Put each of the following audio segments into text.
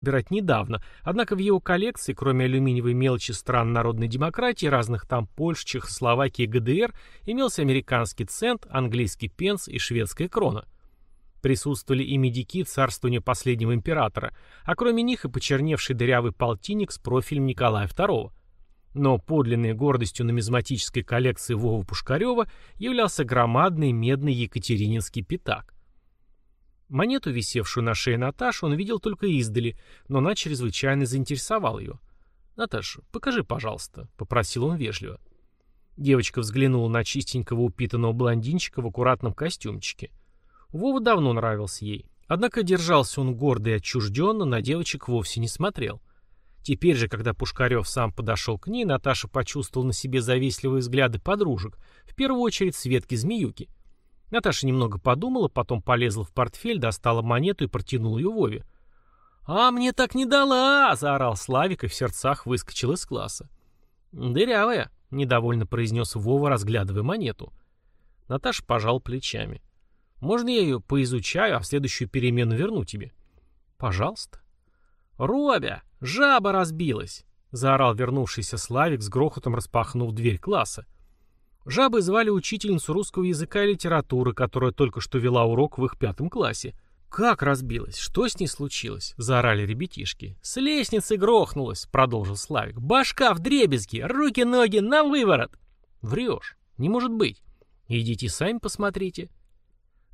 собирать недавно, однако в его коллекции, кроме алюминиевой мелочи стран народной демократии, разных там Польш, Чехословакии и ГДР, имелся американский цент, английский пенс и шведская крона. Присутствовали и медики царствования последнего императора, а кроме них и почерневший дырявый полтинник с профилем Николая II. Но подлинной гордостью нумизматической коллекции Вовы Пушкарева являлся громадный медный екатерининский пятак. Монету, висевшую на шее Наташи, он видел только издали, но она чрезвычайно заинтересовала ее. «Наташа, покажи, пожалуйста», — попросил он вежливо. Девочка взглянула на чистенького упитанного блондинчика в аккуратном костюмчике. Вова давно нравился ей. Однако держался он гордо и отчужденно, на девочек вовсе не смотрел. Теперь же, когда Пушкарев сам подошел к ней, Наташа почувствовала на себе завистливые взгляды подружек, в первую очередь Светки Змеюки. Наташа немного подумала, потом полезла в портфель, достала монету и протянула ее Вове. «А мне так не дала!» — заорал Славик и в сердцах выскочил из класса. «Дырявая», — недовольно произнес Вова, разглядывая монету. Наташа пожал плечами. «Можно я ее поизучаю, а в следующую перемену верну тебе?» «Пожалуйста». «Робя, жаба разбилась!» — заорал вернувшийся Славик с грохотом распахнув дверь класса. Жабой звали учительницу русского языка и литературы, которая только что вела урок в их пятом классе. «Как разбилась? Что с ней случилось?» — заорали ребятишки. «С лестницы грохнулась», — продолжил Славик. «Башка в дребезги, руки-ноги на выворот!» «Врешь. Не может быть. Идите сами посмотрите».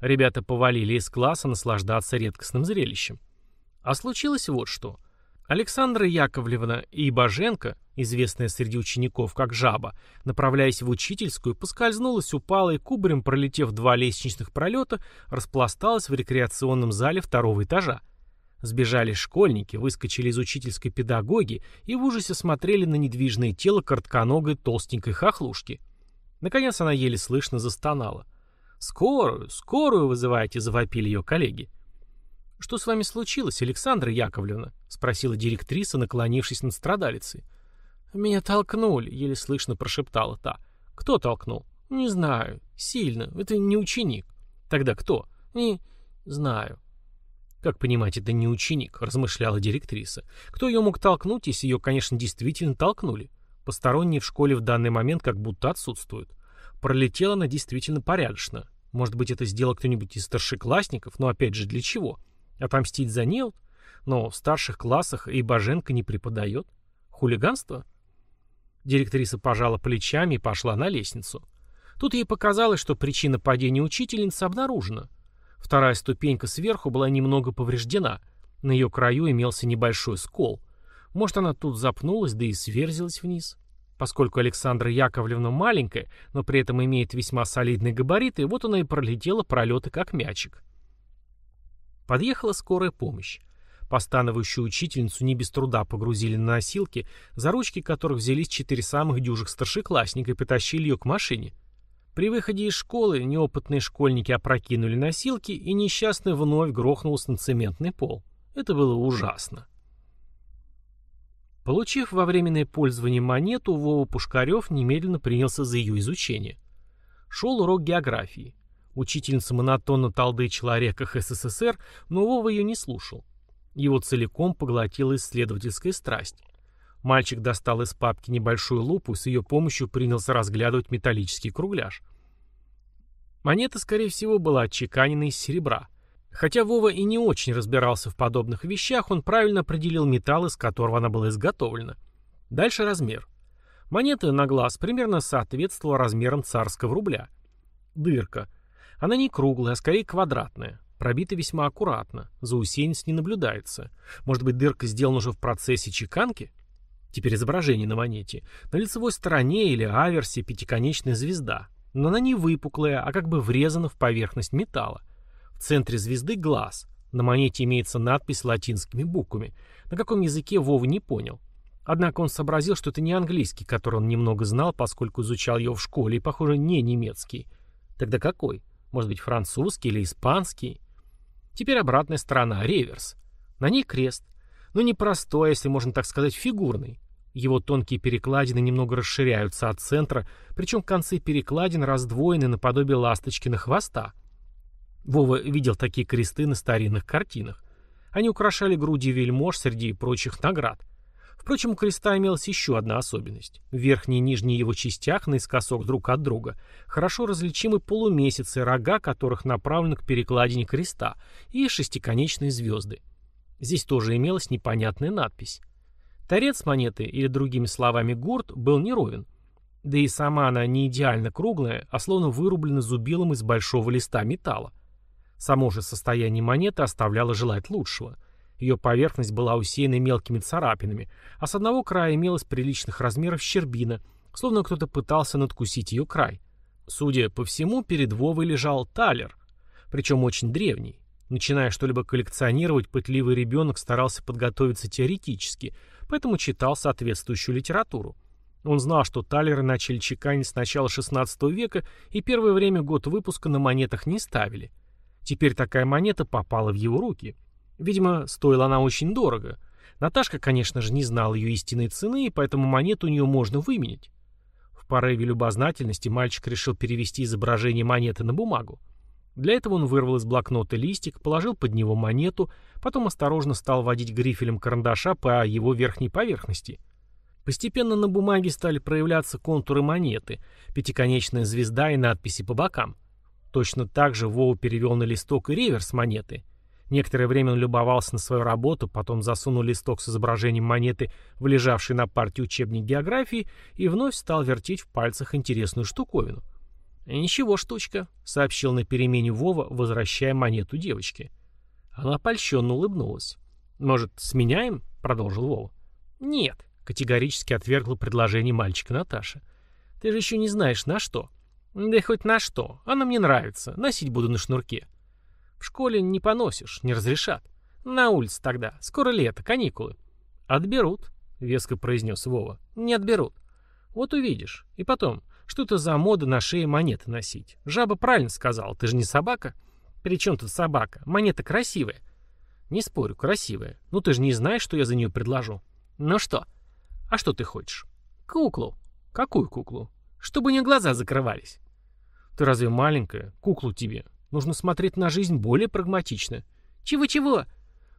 Ребята повалили из класса наслаждаться редкостным зрелищем. А случилось вот что. Александра Яковлевна и Боженко, известная среди учеников как жаба, направляясь в учительскую, поскользнулась, упала и кубарем, пролетев два лестничных пролета, распласталась в рекреационном зале второго этажа. Сбежали школьники, выскочили из учительской педагоги и в ужасе смотрели на недвижное тело коротконогой толстенькой хохлушки. Наконец она еле слышно застонала. «Скорую, скорую вызывайте!» — завопили ее коллеги. «Что с вами случилось, Александра Яковлевна?» — спросила директриса, наклонившись над страдалицей. «Меня толкнули», — еле слышно прошептала та. «Кто толкнул?» «Не знаю. Сильно. Это не ученик». «Тогда кто?» «Не знаю». «Как понимать, это не ученик», — размышляла директриса. «Кто ее мог толкнуть, если ее, конечно, действительно толкнули? Посторонние в школе в данный момент как будто отсутствуют. Пролетела она действительно порядочно. Может быть, это сделал кто-нибудь из старшеклассников, но опять же для чего? Отомстить за неуд? Но в старших классах и Боженко не преподает. Хулиганство? Директриса пожала плечами и пошла на лестницу. Тут ей показалось, что причина падения учительницы обнаружена. Вторая ступенька сверху была немного повреждена. На ее краю имелся небольшой скол. Может, она тут запнулась, да и сверзилась вниз. Поскольку Александра Яковлевна маленькая, но при этом имеет весьма солидные габариты, вот она и пролетела пролеты как мячик. Подъехала скорая помощь. Постановающую учительницу не без труда погрузили на носилки, за ручки которых взялись четыре самых дюжих старшеклассника и потащили ее к машине. При выходе из школы неопытные школьники опрокинули носилки, и несчастный вновь грохнулся на цементный пол. Это было ужасно. Получив во временное пользование монету, Вова Пушкарев немедленно принялся за ее изучение. Шел урок географии. Учительница монотонно толдычила о реках СССР, но Вова ее не слушал. Его целиком поглотила исследовательская страсть. Мальчик достал из папки небольшую лупу и с ее помощью принялся разглядывать металлический кругляш. Монета, скорее всего, была отчеканена из серебра. Хотя Вова и не очень разбирался в подобных вещах, он правильно определил металл, из которого она была изготовлена. Дальше размер. Монета на глаз примерно соответствовала размерам царского рубля. Дырка. Она не круглая, а скорее квадратная. Пробита весьма аккуратно. Заусенец не наблюдается. Может быть, дырка сделана уже в процессе чеканки? Теперь изображение на монете. На лицевой стороне или аверсе пятиконечная звезда. Но она не выпуклая, а как бы врезана в поверхность металла. В центре звезды глаз. На монете имеется надпись латинскими буквами. На каком языке Вова не понял. Однако он сообразил, что это не английский, который он немного знал, поскольку изучал его в школе, и, похоже, не немецкий. Тогда какой? Может быть, французский или испанский? Теперь обратная сторона, реверс. На ней крест. Но не простой, а, если можно так сказать, фигурный. Его тонкие перекладины немного расширяются от центра, причем концы перекладин раздвоены наподобие ласточки на хвоста. Вова видел такие кресты на старинных картинах. Они украшали груди вельмож среди прочих наград. Впрочем, у креста имелась еще одна особенность. В верхней и нижней его частях, наискосок друг от друга, хорошо различимы полумесяцы, рога которых направлены к перекладине креста, и шестиконечные звезды. Здесь тоже имелась непонятная надпись. Торец монеты, или другими словами гурт, был неровен. Да и сама она не идеально круглая, а словно вырублена зубилом из большого листа металла. Само же состояние монеты оставляло желать лучшего. Ее поверхность была усеяна мелкими царапинами, а с одного края имелась приличных размеров щербина, словно кто-то пытался надкусить ее край. Судя по всему, перед Вовой лежал талер, причем очень древний. Начиная что-либо коллекционировать, пытливый ребенок старался подготовиться теоретически, поэтому читал соответствующую литературу. Он знал, что талеры начали чеканить с начала XVI века и первое время год выпуска на монетах не ставили. Теперь такая монета попала в его руки. Видимо, стоила она очень дорого. Наташка, конечно же, не знала ее истинной цены, и поэтому монету у нее можно выменять. В порыве любознательности мальчик решил перевести изображение монеты на бумагу. Для этого он вырвал из блокнота листик, положил под него монету, потом осторожно стал водить грифелем карандаша по его верхней поверхности. Постепенно на бумаге стали проявляться контуры монеты, пятиконечная звезда и надписи по бокам. Точно так же Вова перевел на листок и реверс монеты. Некоторое время он любовался на свою работу, потом засунул листок с изображением монеты в лежавший на партии учебник географии и вновь стал вертеть в пальцах интересную штуковину. «Ничего, штучка», — сообщил на перемене Вова, возвращая монету девочке. Она польщенно улыбнулась. «Может, сменяем?» — продолжил Вова. «Нет», — категорически отвергла предложение мальчика Наташа. «Ты же еще не знаешь, на что». «Да хоть на что. Она мне нравится. Носить буду на шнурке». «В школе не поносишь, не разрешат. На улице тогда. Скоро лето, каникулы». «Отберут», — веско произнес Вова. «Не отберут». «Вот увидишь. И потом, что это за мода на шее монеты носить? Жаба правильно сказала, ты же не собака. При чем тут собака? Монета красивая. Не спорю, красивая. Ну ты же не знаешь, что я за нее предложу. Ну что? А что ты хочешь? Куклу. Какую куклу? Чтобы у нее глаза закрывались. Ты разве маленькая? Куклу тебе. Нужно смотреть на жизнь более прагматично. Чего-чего?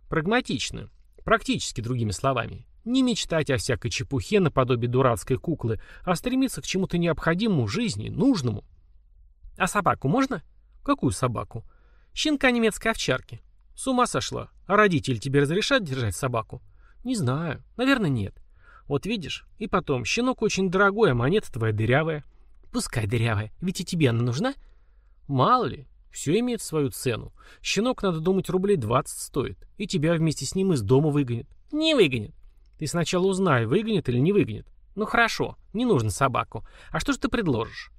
Прагматично. Практически, другими словами. Не мечтать о всякой чепухе наподобие дурацкой куклы, а стремиться к чему-то необходимому жизни, нужному. А собаку можно? Какую собаку? Щенка немецкой овчарки. С ума сошла. А родители тебе разрешат держать собаку? Не знаю. Наверное, нет. Вот видишь? И потом, щенок очень дорогой, а монета твоя дырявая. Пускай дырявая. Ведь и тебе она нужна? Мало ли. Все имеет свою цену. Щенок, надо думать, рублей 20 стоит. И тебя вместе с ним из дома выгонят. Не выгонят. Ты сначала узнай, выгонит или не выгонит. Ну хорошо, не нужно собаку. А что же ты предложишь?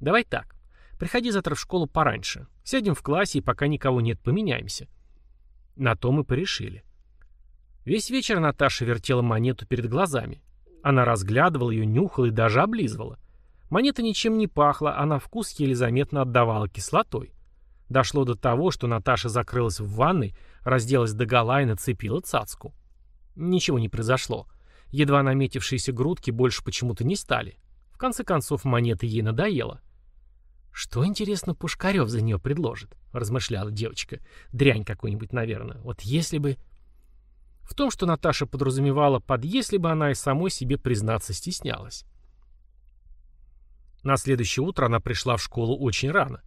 Давай так. Приходи завтра в школу пораньше. Сядем в классе, и пока никого нет, поменяемся. На то мы порешили. Весь вечер Наташа вертела монету перед глазами. Она разглядывала ее, нюхала и даже облизывала. Монета ничем не пахла, а на вкус еле заметно отдавала кислотой. Дошло до того, что Наташа закрылась в ванной, разделась догола и нацепила цацку. Ничего не произошло. Едва наметившиеся грудки больше почему-то не стали. В конце концов, монета ей надоела. «Что, интересно, Пушкарев за нее предложит?» — размышляла девочка. «Дрянь какой-нибудь, наверное. Вот если бы...» В том, что Наташа подразумевала под «если бы» она и самой себе признаться стеснялась. На следующее утро она пришла в школу очень рано.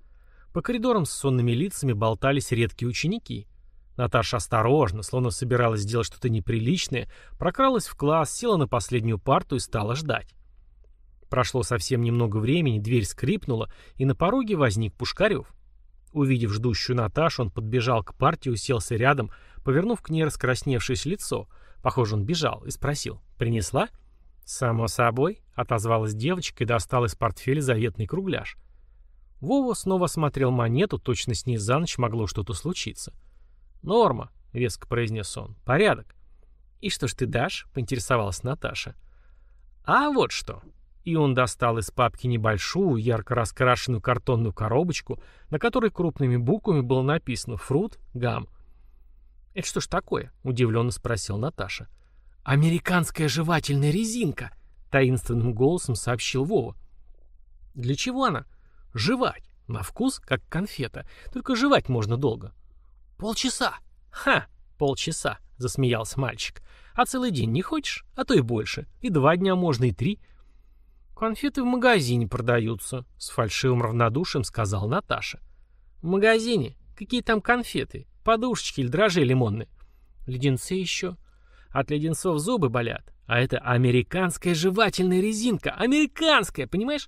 По коридорам с сонными лицами болтались редкие ученики. Наташа осторожно, словно собиралась сделать что-то неприличное, прокралась в класс, села на последнюю парту и стала ждать. Прошло совсем немного времени, дверь скрипнула, и на пороге возник Пушкарев. Увидев ждущую Наташу, он подбежал к парте, уселся рядом, повернув к ней раскрасневшееся лицо. Похоже, он бежал, и спросил «Принесла?» «Само собой», — отозвалась девочка и достала из портфеля заветный кругляш. Вова снова смотрел монету, точно с ней за ночь могло что-то случиться. «Норма», — веско произнес он. «Порядок». «И что ж ты дашь?» — поинтересовалась Наташа. «А вот что». И он достал из папки небольшую, ярко раскрашенную картонную коробочку, на которой крупными буквами было написано «Фрут Гам». «Это что ж такое?» — удивленно спросил Наташа. «Американская жевательная резинка», — таинственным голосом сообщил Вова. «Для чего она?» «Жевать. На вкус, как конфета. Только жевать можно долго. «Полчаса!» «Ха! «Полчаса», — засмеялся мальчик. «А целый день не хочешь? А то и больше. И два дня можно, и три». «Конфеты в магазине продаются», — с фальшивым равнодушием сказал Наташа. «В магазине? Какие там конфеты? Подушечки или дрожжи лимонные?» «Леденцы еще?» «От леденцов зубы болят. А это американская жевательная резинка. Американская, понимаешь?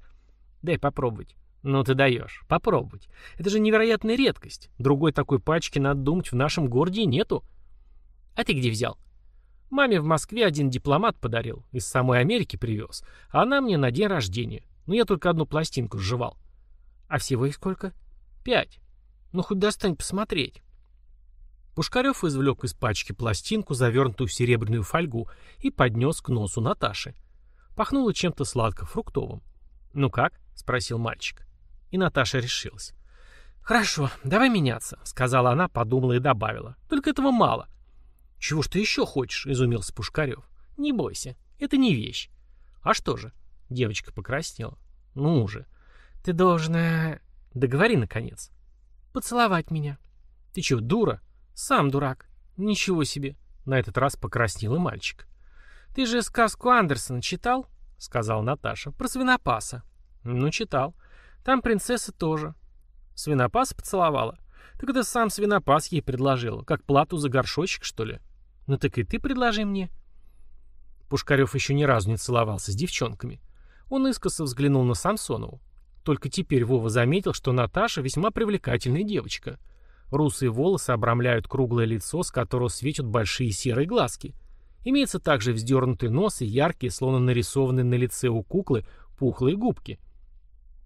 Дай попробовать». «Ну ты даешь. Попробовать. Это же невероятная редкость. Другой такой пачки, надо думать, в нашем городе нету». «А ты где взял?» Маме в Москве один дипломат подарил, из самой Америки привез, а она мне на день рождения. Ну, я только одну пластинку сживал. А всего их сколько? Пять. Ну, хоть достань посмотреть. Пушкарев извлек из пачки пластинку, завернутую в серебряную фольгу, и поднес к носу Наташи. Пахнуло чем-то сладко-фруктовым. «Ну как?» — спросил мальчик. И Наташа решилась. «Хорошо, давай меняться», — сказала она, подумала и добавила. «Только этого мало. «Чего ж ты еще хочешь?» — изумился Пушкарев. «Не бойся, это не вещь». «А что же?» — девочка покраснела. «Ну уже. Ты должна...» «Договори, наконец». «Поцеловать меня». «Ты чего, дура?» «Сам дурак». «Ничего себе». На этот раз покраснел и мальчик. «Ты же сказку Андерсона читал?» — сказала Наташа. «Про свинопаса». «Ну, читал. Там принцесса тоже». Свинопаса поцеловала. Так это сам свинопас ей предложил. Как плату за горшочек, что ли? Ну так и ты предложи мне. Пушкарев еще ни разу не целовался с девчонками. Он искоса взглянул на Самсонову. Только теперь Вова заметил, что Наташа весьма привлекательная девочка. Русые волосы обрамляют круглое лицо, с которого светят большие серые глазки. Имеется также вздернутый нос и яркие, словно нарисованные на лице у куклы, пухлые губки.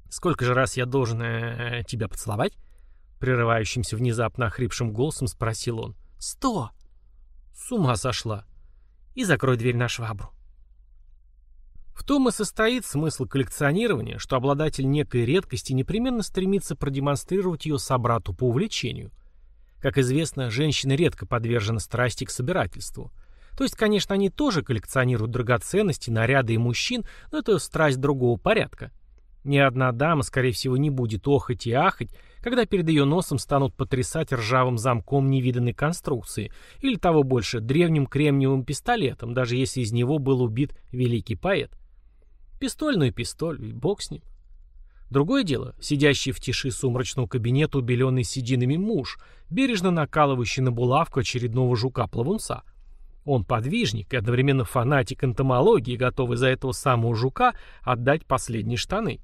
«Сколько же раз я должен э, тебя поцеловать?» Прерывающимся внезапно охрипшим голосом спросил он. «Сто!» С ума сошла. И закрой дверь на швабру. В том и состоит смысл коллекционирования, что обладатель некой редкости непременно стремится продемонстрировать ее собрату по увлечению. Как известно, женщины редко подвержены страсти к собирательству. То есть, конечно, они тоже коллекционируют драгоценности, наряды и мужчин, но это страсть другого порядка. Ни одна дама, скорее всего, не будет охать и ахать, когда перед ее носом станут потрясать ржавым замком невиданной конструкции, или того больше, древним кремниевым пистолетом, даже если из него был убит великий поэт. Пистоль, ну пистоль, и бог с ним. Другое дело, сидящий в тиши сумрачного кабинета убеленный сединами муж, бережно накалывающий на булавку очередного жука-плавунца. Он подвижник и одновременно фанатик энтомологии, готовый за этого самого жука отдать последние штаны.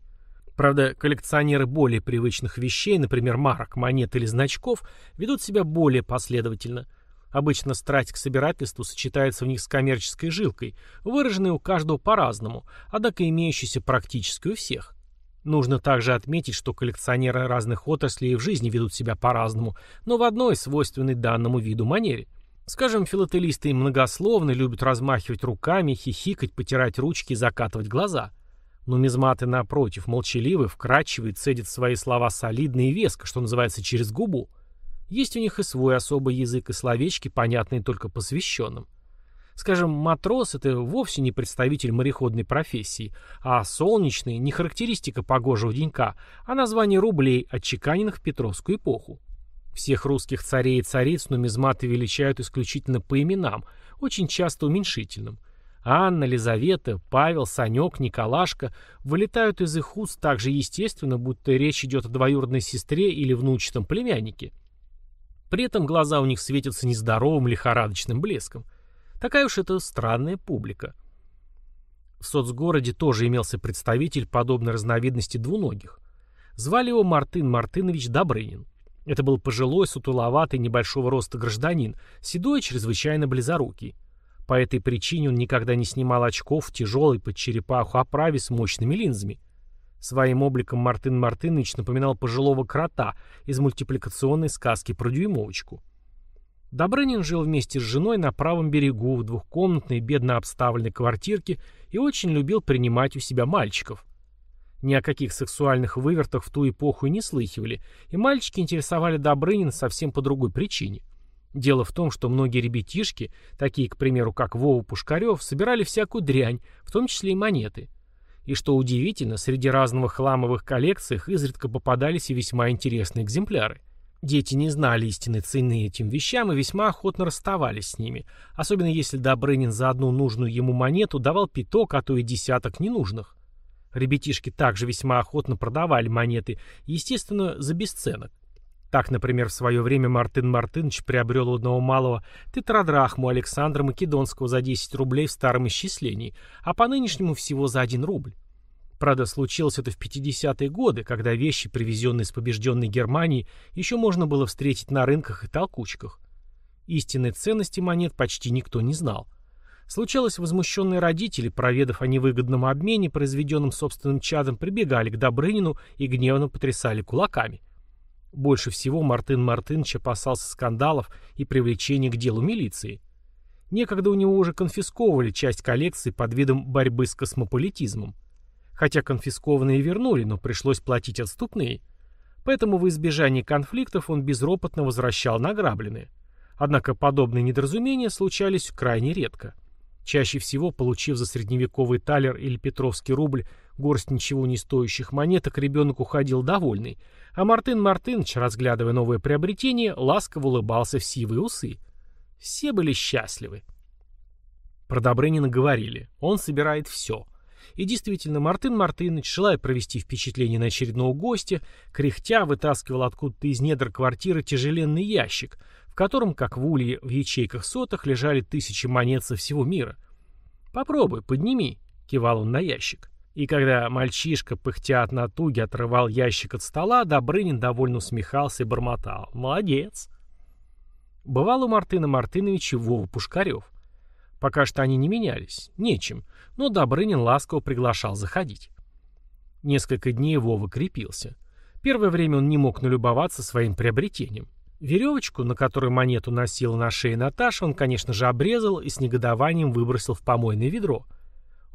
Правда, коллекционеры более привычных вещей, например, марок, монет или значков, ведут себя более последовательно. Обычно страсть к собирательству сочетается в них с коммерческой жилкой, выраженной у каждого по-разному, однако имеющейся практически у всех. Нужно также отметить, что коллекционеры разных отраслей в жизни ведут себя по-разному, но в одной свойственной данному виду манере. Скажем, филателисты многословны, любят размахивать руками, хихикать, потирать ручки и закатывать глаза – Нумизматы, напротив, молчаливы, вкрадчивы, цедят свои слова солидно и веско, что называется, через губу. Есть у них и свой особый язык и словечки, понятные только посвященным. Скажем, матрос — это вовсе не представитель мореходной профессии, а солнечный — не характеристика погожего денька, а название рублей, отчеканенных в Петровскую эпоху. Всех русских царей и цариц нумизматы величают исключительно по именам, очень часто уменьшительным — Анна, Лизавета, Павел, Санек, Николашка вылетают из их уст так же естественно, будто речь идет о двоюродной сестре или внучатом племяннике. При этом глаза у них светятся нездоровым лихорадочным блеском. Такая уж это странная публика. В соцгороде тоже имелся представитель подобной разновидности двуногих. Звали его Мартын Мартынович Добрынин. Это был пожилой, сутуловатый, небольшого роста гражданин, седой, чрезвычайно близорукий. По этой причине он никогда не снимал очков в тяжелой под черепаху оправе с мощными линзами. Своим обликом Мартын Мартынович напоминал пожилого крота из мультипликационной сказки про дюймовочку. Добрынин жил вместе с женой на правом берегу в двухкомнатной бедно обставленной квартирке и очень любил принимать у себя мальчиков. Ни о каких сексуальных вывертах в ту эпоху и не слыхивали, и мальчики интересовали Добрынин совсем по другой причине – Дело в том, что многие ребятишки, такие, к примеру, как Вова Пушкарев, собирали всякую дрянь, в том числе и монеты. И что удивительно, среди разного хламовых коллекций изредка попадались и весьма интересные экземпляры. Дети не знали истинной цены этим вещам и весьма охотно расставались с ними, особенно если Добрынин за одну нужную ему монету давал пяток, а то и десяток ненужных. Ребятишки также весьма охотно продавали монеты, естественно, за бесценок. Так, например, в свое время Мартын Мартынович приобрел у одного малого тетрадрахму Александра Македонского за 10 рублей в старом исчислении, а по нынешнему всего за 1 рубль. Правда, случилось это в 50-е годы, когда вещи, привезенные с побежденной Германии, еще можно было встретить на рынках и толкучках. Истинной ценности монет почти никто не знал. Случалось, возмущенные родители, проведав о невыгодном обмене, произведенном собственным чадом, прибегали к Добрынину и гневно потрясали кулаками. Больше всего Мартын Мартынович опасался скандалов и привлечения к делу милиции. Некогда у него уже конфисковывали часть коллекции под видом борьбы с космополитизмом. Хотя конфискованные вернули, но пришлось платить отступные. Поэтому в избежании конфликтов он безропотно возвращал награбленные. Однако подобные недоразумения случались крайне редко. Чаще всего, получив за средневековый талер или петровский рубль горсть ничего не стоящих монеток, ребенок уходил довольный, а Мартын Мартынович, разглядывая новое приобретение, ласково улыбался в сивые усы. Все были счастливы. Про Добрынина говорили, он собирает все. И действительно, Мартын Мартынович, желая провести впечатление на очередного гостя, кряхтя вытаскивал откуда-то из недр квартиры тяжеленный ящик, в котором, как в улье в ячейках сотах, лежали тысячи монет со всего мира. «Попробуй, подними», — кивал он на ящик. И когда мальчишка, пыхтя от натуги, отрывал ящик от стола, Добрынин довольно усмехался и бормотал. «Молодец!» Бывал у Мартына Мартыновича Вова Пушкарев. Пока что они не менялись, нечем, но Добрынин ласково приглашал заходить. Несколько дней Вова крепился. Первое время он не мог налюбоваться своим приобретением. Веревочку, на которой монету носила на шее Наташа, он, конечно же, обрезал и с негодованием выбросил в помойное ведро.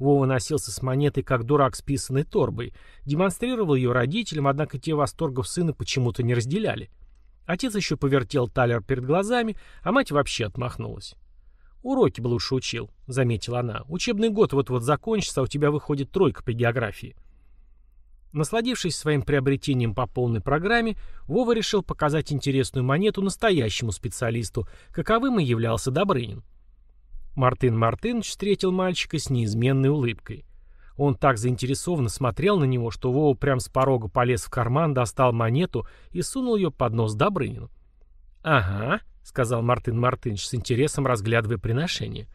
Вова носился с монетой, как дурак с писаной торбой, демонстрировал ее родителям, однако те восторгов сына почему-то не разделяли. Отец еще повертел талер перед глазами, а мать вообще отмахнулась. «Уроки бы лучше учил», — заметила она. «Учебный год вот-вот закончится, а у тебя выходит тройка по географии». Насладившись своим приобретением по полной программе, Вова решил показать интересную монету настоящему специалисту, каковым и являлся Добрынин. Мартын Мартынович встретил мальчика с неизменной улыбкой. Он так заинтересованно смотрел на него, что Вова прям с порога полез в карман, достал монету и сунул ее под нос Добрынину. «Ага», — сказал Мартын Мартынович с интересом, разглядывая приношение.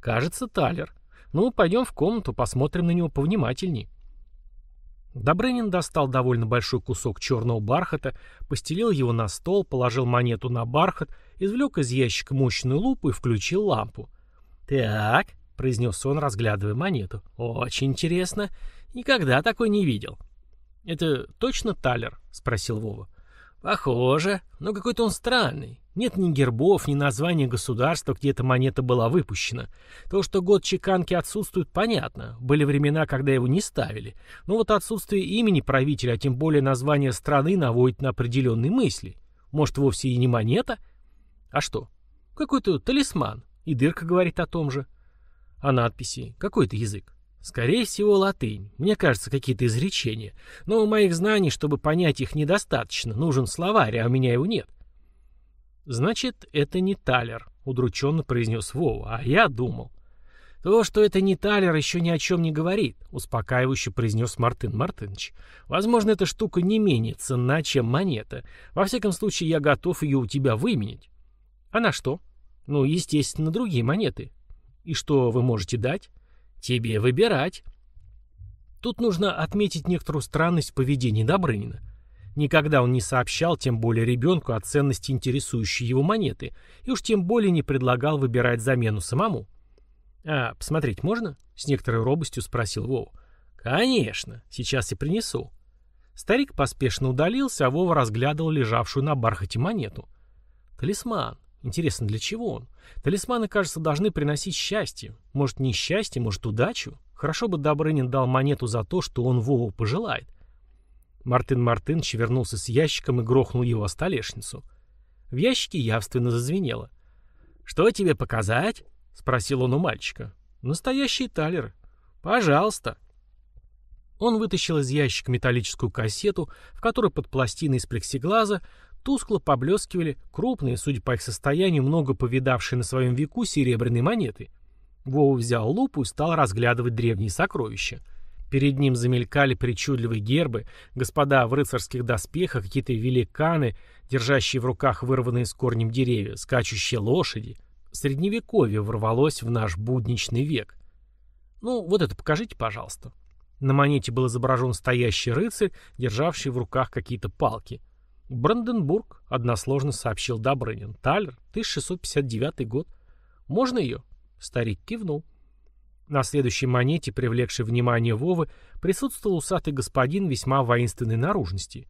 «Кажется, талер. Ну, пойдем в комнату, посмотрим на него повнимательней». Добрынин достал довольно большой кусок черного бархата, постелил его на стол, положил монету на бархат, извлек из ящика мощную лупу и включил лампу. «Так», — произнес он, разглядывая монету. «Очень интересно. Никогда такой не видел». «Это точно талер?» — спросил Вова. «Похоже, но какой-то он странный. Нет ни гербов, ни названия государства, где эта монета была выпущена. То, что год чеканки отсутствует, понятно. Были времена, когда его не ставили. Но вот отсутствие имени правителя, а тем более названия страны, наводит на определенные мысли. Может, вовсе и не монета? А что? Какой-то талисман. И дырка говорит о том же. А надписи? Какой это язык? Скорее всего, латынь. Мне кажется, какие-то изречения. Но у моих знаний, чтобы понять их, недостаточно. Нужен словарь, а у меня его нет. Значит, это не талер, удрученно произнес Вова. А я думал. То, что это не талер, еще ни о чем не говорит, успокаивающе произнес Мартын Мартынович. Возможно, эта штука не менее ценна, чем монета. Во всяком случае, я готов ее у тебя выменить. А на что? Ну, естественно, другие монеты. И что вы можете дать? Тебе выбирать. Тут нужно отметить некоторую странность поведения Добрынина. Никогда он не сообщал, тем более ребенку, о ценности интересующей его монеты, и уж тем более не предлагал выбирать замену самому. «А посмотреть можно?» — с некоторой робостью спросил Вова. «Конечно, сейчас и принесу». Старик поспешно удалился, а Вова разглядывал лежавшую на бархате монету. «Талисман. Интересно, для чего он? Талисманы, кажется, должны приносить счастье. Может, не счастье, может, удачу? Хорошо бы Добрынин дал монету за то, что он Вову пожелает. Мартын Мартынович вернулся с ящиком и грохнул его о столешницу. В ящике явственно зазвенело. «Что тебе показать?» — спросил он у мальчика. «Настоящие талеры». «Пожалуйста». Он вытащил из ящика металлическую кассету, в которой под пластиной из плексиглаза тускло поблескивали крупные, судя по их состоянию, много повидавшие на своем веку серебряные монеты. Вова взял лупу и стал разглядывать древние сокровища. Перед ним замелькали причудливые гербы, господа в рыцарских доспехах, какие-то великаны, держащие в руках вырванные с корнем деревья, скачущие лошади. Средневековье ворвалось в наш будничный век. Ну, вот это покажите, пожалуйста. На монете был изображен стоящий рыцарь, державший в руках какие-то палки. «Бранденбург», — односложно сообщил Добрынин. «Талер, 1659 год. Можно ее?» Старик кивнул. На следующей монете, привлекшей внимание Вовы, присутствовал усатый господин весьма воинственной наружности.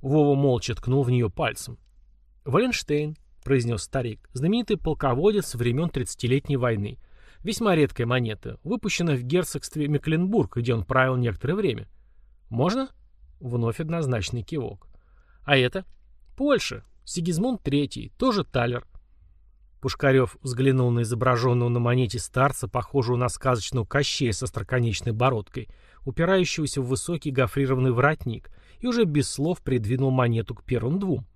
Вова молча ткнул в нее пальцем. «Валенштейн», — произнес старик, — знаменитый полководец времен Тридцатилетней войны — Весьма редкая монета, выпущена в герцогстве Мекленбург, где он правил некоторое время. Можно? Вновь однозначный кивок. А это? Польша. Сигизмунд III, тоже талер. Пушкарев взглянул на изображенного на монете старца, похожего на сказочного кощея со остроконечной бородкой, упирающегося в высокий гофрированный воротник, и уже без слов придвинул монету к первым двум.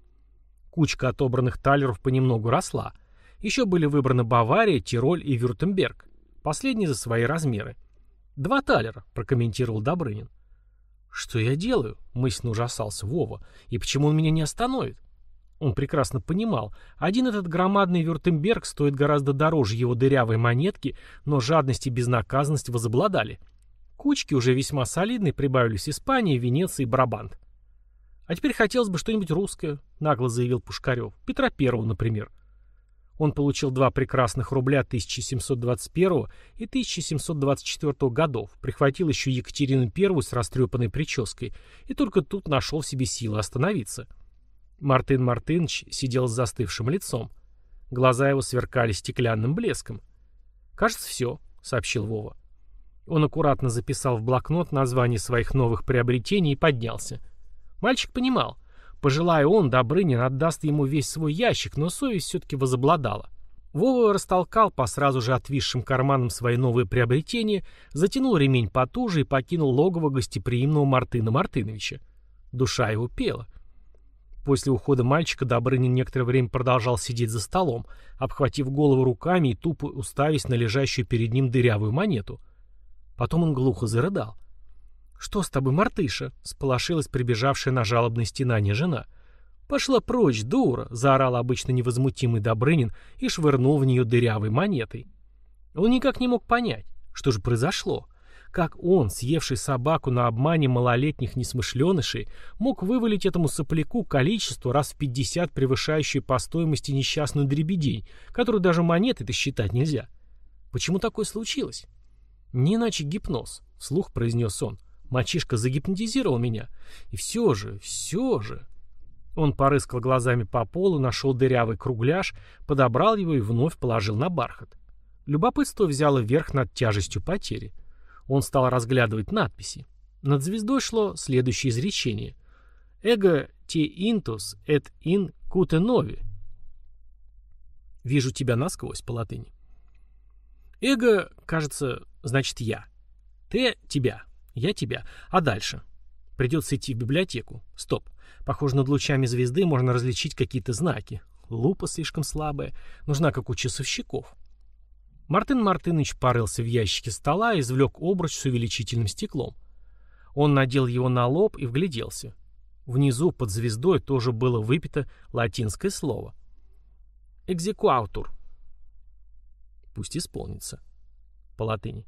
Кучка отобранных талеров понемногу росла — еще были выбраны Бавария, Тироль и Вюртемберг. Последний за свои размеры. «Два талера», — прокомментировал Добрынин. «Что я делаю?» — мысленно ужасался Вова. «И почему он меня не остановит?» Он прекрасно понимал, один этот громадный Вюртемберг стоит гораздо дороже его дырявой монетки, но жадность и безнаказанность возобладали. Кучки уже весьма солидные прибавились Испания, Венеция и Брабант. «А теперь хотелось бы что-нибудь русское», — нагло заявил Пушкарев. «Петра Первого, например». Он получил два прекрасных рубля 1721 и 1724 годов, прихватил еще Екатерину I с растрепанной прической и только тут нашел в себе силы остановиться. Мартын Мартынович сидел с застывшим лицом. Глаза его сверкали стеклянным блеском. «Кажется, все», — сообщил Вова. Он аккуратно записал в блокнот название своих новых приобретений и поднялся. Мальчик понимал, Пожелая он, Добрынин отдаст ему весь свой ящик, но совесть все-таки возобладала. Вова растолкал по сразу же отвисшим карманам свои новые приобретения, затянул ремень потуже и покинул логово гостеприимного Мартына Мартыновича. Душа его пела. После ухода мальчика Добрынин некоторое время продолжал сидеть за столом, обхватив голову руками и тупо уставясь на лежащую перед ним дырявую монету. Потом он глухо зарыдал. «Что с тобой, мартыша?» — сполошилась прибежавшая на жалобное стенание жена. «Пошла прочь, дура!» — заорал обычно невозмутимый Добрынин и швырнул в нее дырявой монетой. Он никак не мог понять, что же произошло. Как он, съевший собаку на обмане малолетних несмышленышей, мог вывалить этому сопляку количество раз в пятьдесят превышающее по стоимости несчастную дребедень, которую даже монетой-то считать нельзя? Почему такое случилось? Не иначе гипноз, — вслух произнес он. Мальчишка загипнотизировал меня. И все же, все же... Он порыскал глазами по полу, нашел дырявый кругляш, подобрал его и вновь положил на бархат. Любопытство взяло верх над тяжестью потери. Он стал разглядывать надписи. Над звездой шло следующее изречение. «Эго те интус эт ин куте нови». «Вижу тебя насквозь» по латыни. «Эго, кажется, значит «я». «Те» — «тебя». Я тебя. А дальше? Придется идти в библиотеку. Стоп. Похоже, над лучами звезды можно различить какие-то знаки. Лупа слишком слабая. Нужна, как у часовщиков. Мартын Мартынович порылся в ящике стола и извлек обруч с увеличительным стеклом. Он надел его на лоб и вгляделся. Внизу, под звездой, тоже было выпито латинское слово. «Экзекуатур». Пусть исполнится. По латыни.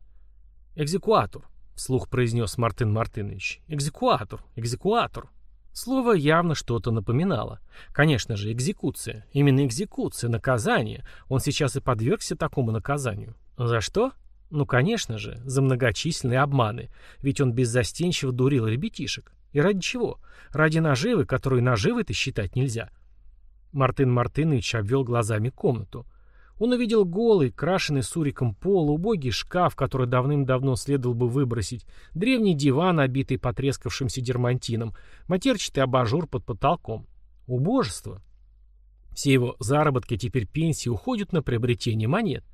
«Экзекуатур». Вслух произнес Мартын Мартынович. «Экзекуатор! Экзекуатор!» Слово явно что-то напоминало. Конечно же, экзекуция. Именно экзекуция, наказание. Он сейчас и подвергся такому наказанию. За что? Ну, конечно же, за многочисленные обманы. Ведь он беззастенчиво дурил ребятишек. И ради чего? Ради наживы, которую наживой-то считать нельзя. Мартын Мартынович обвел глазами комнату. Он увидел голый, крашеный суриком пол, убогий шкаф, который давным-давно следовало бы выбросить, древний диван, обитый потрескавшимся дермантином, матерчатый абажур под потолком. Убожество. Все его заработки, теперь пенсии, уходят на приобретение монет.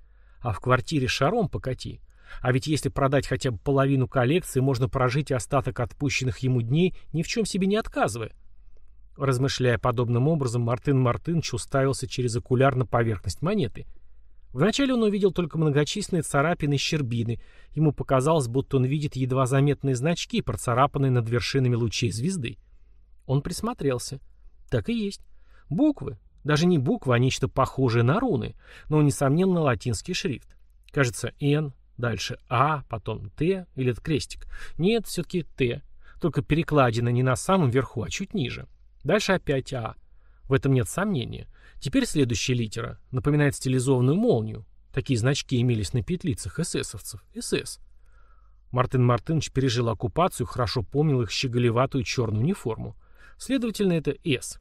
А в квартире шаром покати. А ведь если продать хотя бы половину коллекции, можно прожить остаток отпущенных ему дней, ни в чем себе не отказывая. Размышляя подобным образом, Мартын Мартынович уставился через окуляр на поверхность монеты. Вначале он увидел только многочисленные царапины и щербины. Ему показалось, будто он видит едва заметные значки, процарапанные над вершинами лучей звезды. Он присмотрелся. Так и есть. Буквы. Даже не буквы, а нечто похожее на руны, но, несомненно, латинский шрифт. Кажется, «Н», дальше «А», потом «Т» или это крестик. Нет, все-таки «Т». Только перекладина не на самом верху, а чуть ниже. Дальше опять «А». В этом нет сомнения. Теперь следующая литера напоминает стилизованную молнию. Такие значки имелись на петлицах эсэсовцев. СС. Мартын Мартынович пережил оккупацию, хорошо помнил их щеголеватую черную униформу. Следовательно, это «С».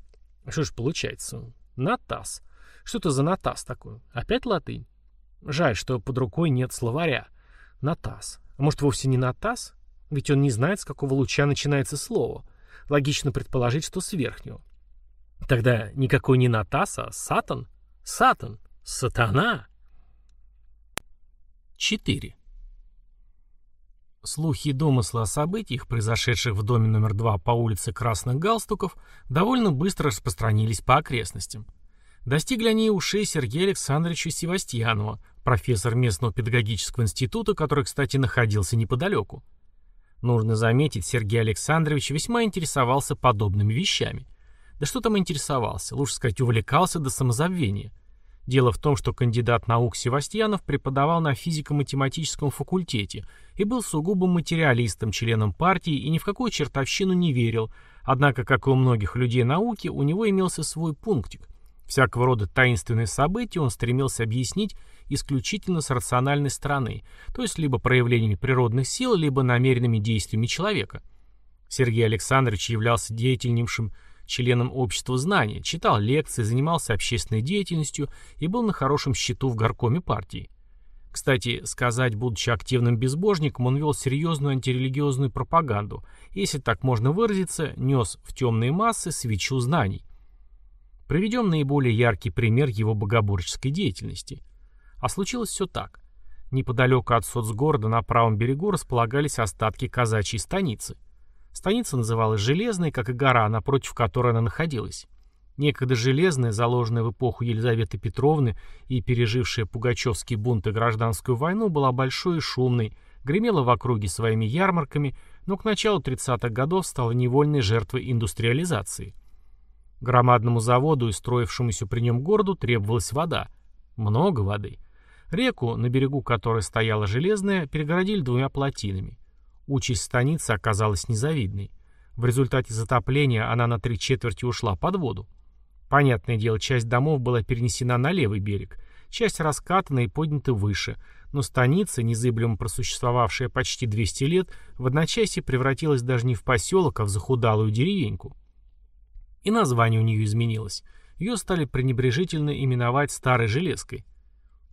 Что ж получается? Натас. Что это за Натас такой? Опять латынь? Жаль, что под рукой нет словаря. Натас. А может, вовсе не Натас? Ведь он не знает, с какого луча начинается слово. Логично предположить, что с верхнего. Тогда никакой не Натас, а Сатан. Сатан. Сатана. 4. Слухи и домыслы о событиях, произошедших в доме номер два по улице Красных Галстуков, довольно быстро распространились по окрестностям. Достигли они ушей Сергея Александровича Севастьянова, профессор местного педагогического института, который, кстати, находился неподалеку. Нужно заметить, Сергей Александрович весьма интересовался подобными вещами. Да что там интересовался, лучше сказать, увлекался до самозабвения. Дело в том, что кандидат наук Севастьянов преподавал на физико-математическом факультете и был сугубым материалистом, членом партии и ни в какую чертовщину не верил, однако, как и у многих людей науки, у него имелся свой пунктик. Всякого рода таинственные события он стремился объяснить исключительно с рациональной стороны, то есть либо проявлениями природных сил, либо намеренными действиями человека. Сергей Александрович являлся деятельнейшим членом общества знания, читал лекции, занимался общественной деятельностью и был на хорошем счету в горкоме партии. Кстати, сказать, будучи активным безбожником, он вел серьезную антирелигиозную пропаганду, если так можно выразиться, нес в темные массы свечу знаний. Приведем наиболее яркий пример его богоборческой деятельности. А случилось все так. Неподалеку от соцгорода на правом берегу располагались остатки казачьей станицы – Станица называлась Железной, как и гора, напротив которой она находилась. Некогда Железная, заложенная в эпоху Елизаветы Петровны и пережившая Пугачевский бунт и гражданскую войну, была большой и шумной, гремела в округе своими ярмарками, но к началу 30-х годов стала невольной жертвой индустриализации. Громадному заводу и строившемуся при нем городу требовалась вода. Много воды. Реку, на берегу которой стояла Железная, перегородили двумя плотинами. Участь станицы оказалась незавидной. В результате затопления она на три четверти ушла под воду. Понятное дело, часть домов была перенесена на левый берег, часть раскатана и поднята выше, но станица, незыблемо просуществовавшая почти 200 лет, в одночасье превратилась даже не в поселок, а в захудалую деревеньку. И название у нее изменилось. Ее стали пренебрежительно именовать Старой Железкой.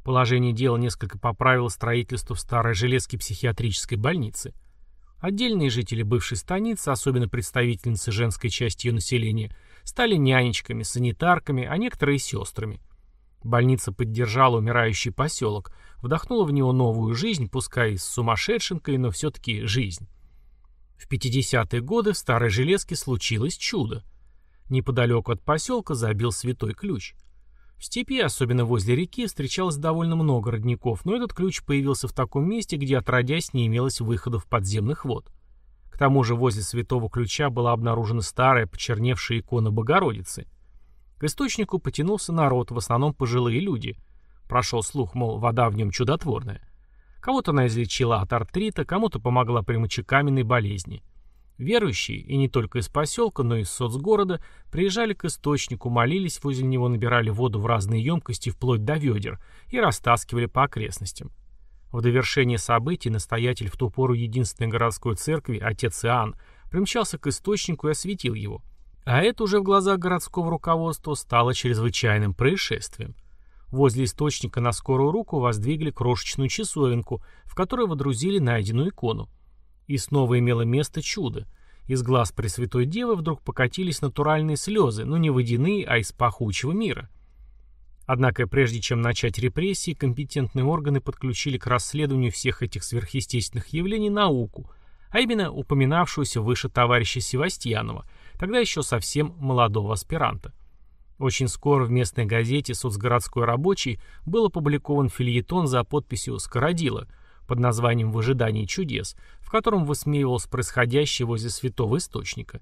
Положение дела несколько поправило строительство в Старой Железке психиатрической больницы – Отдельные жители бывшей станицы, особенно представительницы женской части ее населения, стали нянечками, санитарками, а некоторые сестрами. Больница поддержала умирающий поселок, вдохнула в него новую жизнь, пускай и с сумасшедшенкой, но все-таки жизнь. В 50-е годы в Старой Железке случилось чудо. Неподалеку от поселка забил святой ключ – в степи, особенно возле реки, встречалось довольно много родников, но этот ключ появился в таком месте, где отродясь не имелось выходов подземных вод. К тому же возле святого ключа была обнаружена старая, почерневшая икона Богородицы. К источнику потянулся народ, в основном пожилые люди. Прошел слух, мол, вода в нем чудотворная. Кого-то она излечила от артрита, кому-то помогла при мочекаменной болезни. Верующие, и не только из поселка, но и из соцгорода, приезжали к источнику, молились возле него, набирали воду в разные емкости вплоть до ведер и растаскивали по окрестностям. В довершение событий настоятель в ту пору единственной городской церкви, отец Иоанн, примчался к источнику и осветил его. А это уже в глазах городского руководства стало чрезвычайным происшествием. Возле источника на скорую руку воздвигли крошечную часовенку, в которой водрузили найденную икону. И снова имело место чудо. Из глаз Пресвятой Девы вдруг покатились натуральные слезы, но не водяные, а из пахучего мира. Однако прежде чем начать репрессии, компетентные органы подключили к расследованию всех этих сверхъестественных явлений науку, а именно упоминавшуюся выше товарища Севастьянова, тогда еще совсем молодого аспиранта. Очень скоро в местной газете «Соцгородской рабочий» был опубликован фильетон за подписью «Скородила» под названием «В ожидании чудес», в котором высмеивалось происходящее возле святого источника.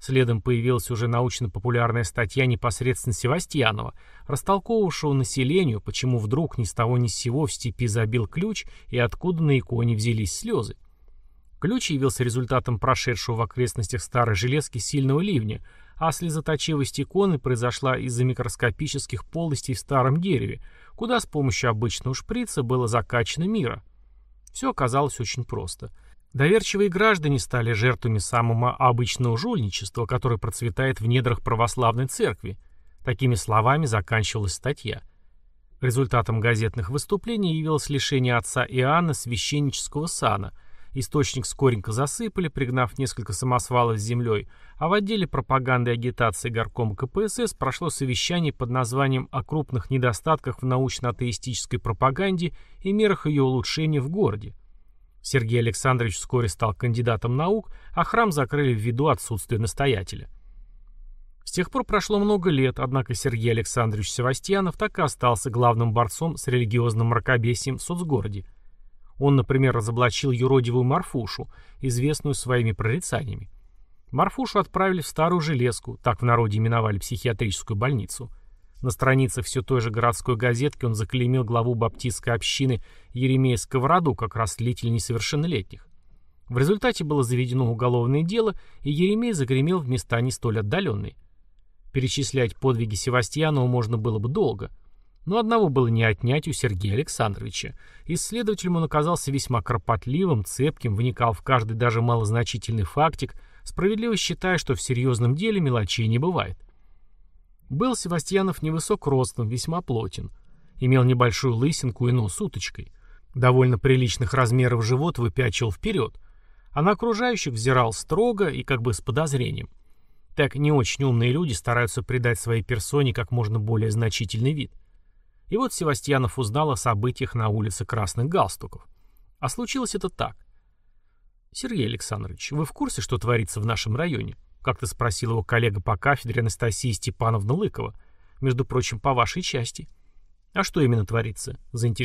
Следом появилась уже научно-популярная статья непосредственно Севастьянова, растолковывавшего населению, почему вдруг ни с того ни с сего в степи забил ключ и откуда на иконе взялись слезы. Ключ явился результатом прошедшего в окрестностях Старой Железки сильного ливня, а слезоточивость иконы произошла из-за микроскопических полостей в старом дереве, куда с помощью обычного шприца было закачано мира. Все оказалось очень просто. Доверчивые граждане стали жертвами самого обычного жульничества, которое процветает в недрах православной церкви. Такими словами заканчивалась статья. Результатом газетных выступлений явилось лишение отца Иоанна священнического сана – Источник скоренько засыпали, пригнав несколько самосвалов с землей, а в отделе пропаганды и агитации горкома КПСС прошло совещание под названием «О крупных недостатках в научно-атеистической пропаганде и мерах ее улучшения в городе». Сергей Александрович вскоре стал кандидатом наук, а храм закрыли ввиду отсутствия настоятеля. С тех пор прошло много лет, однако Сергей Александрович Севастьянов так и остался главным борцом с религиозным мракобесием в соцгороде. Он, например, разоблачил юродивую Марфушу, известную своими прорицаниями. Марфушу отправили в старую железку, так в народе именовали психиатрическую больницу. На страницах все той же городской газетки он заклеймил главу баптистской общины Еремея Сковороду как растлитель несовершеннолетних. В результате было заведено уголовное дело, и Еремей загремел в места не столь отдаленные. Перечислять подвиги Севастьянова можно было бы долго – но одного было не отнять у Сергея Александровича. Исследователем он оказался весьма кропотливым, цепким, вникал в каждый даже малозначительный фактик, справедливо считая, что в серьезном деле мелочей не бывает. Был Севастьянов невысок ростом, весьма плотен. Имел небольшую лысинку и нос уточкой. Довольно приличных размеров живот выпячивал вперед, а на окружающих взирал строго и как бы с подозрением. Так не очень умные люди стараются придать своей персоне как можно более значительный вид. И вот Севастьянов узнал о событиях на улице Красных Галстуков. А случилось это так. «Сергей Александрович, вы в курсе, что творится в нашем районе?» Как-то спросил его коллега по кафедре Анастасия Степановна Лыкова. «Между прочим, по вашей части». «А что именно творится?» — заинтересовался